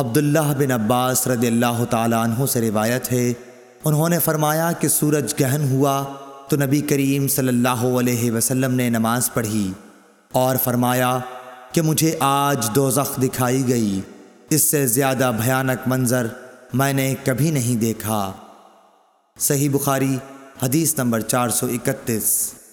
عبداللہ بن عباس رضی اللہ تعالیٰ عنہ سے روایت ہے، انہوں نے فرمایا کہ سورج گہن ہوا تو نبی کریم صلی اللہ علیہ وسلم نے نماز پڑھی اور فرمایا کہ مجھے آج دوزخ دکھائی گئی، اس سے زیادہ بھیانک منظر میں نے کبھی نہیں دیکھا۔ صحیح بخاری، حدیث نمبر چار سو اکتیس۔